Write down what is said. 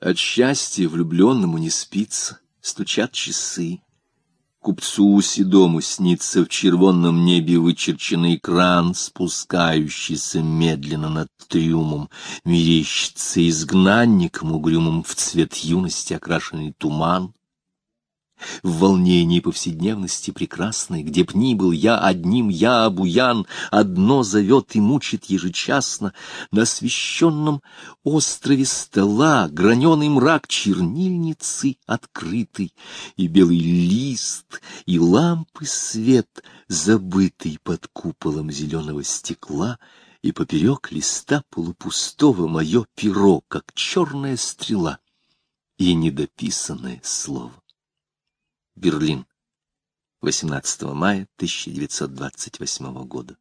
От счастья влюбленному не спится, стучат часы. Купцу седому снится в червонном небе вычерченный кран, спускающийся медленно над трюмом, мерещится изгнанником угрюмым в цвет юности окрашенный туман. В волнении повседневности прекрасной, где б ни был я одним, я обуян, одно зовет и мучит ежечасно. На освещенном острове стола граненый мрак чернильницы открытый, и белый лист, и лампы свет, забытый под куполом зеленого стекла, и поперек листа полупустого мое перо, как черная стрела, и недописанное слово. Берлин. 18 мая 1928 года.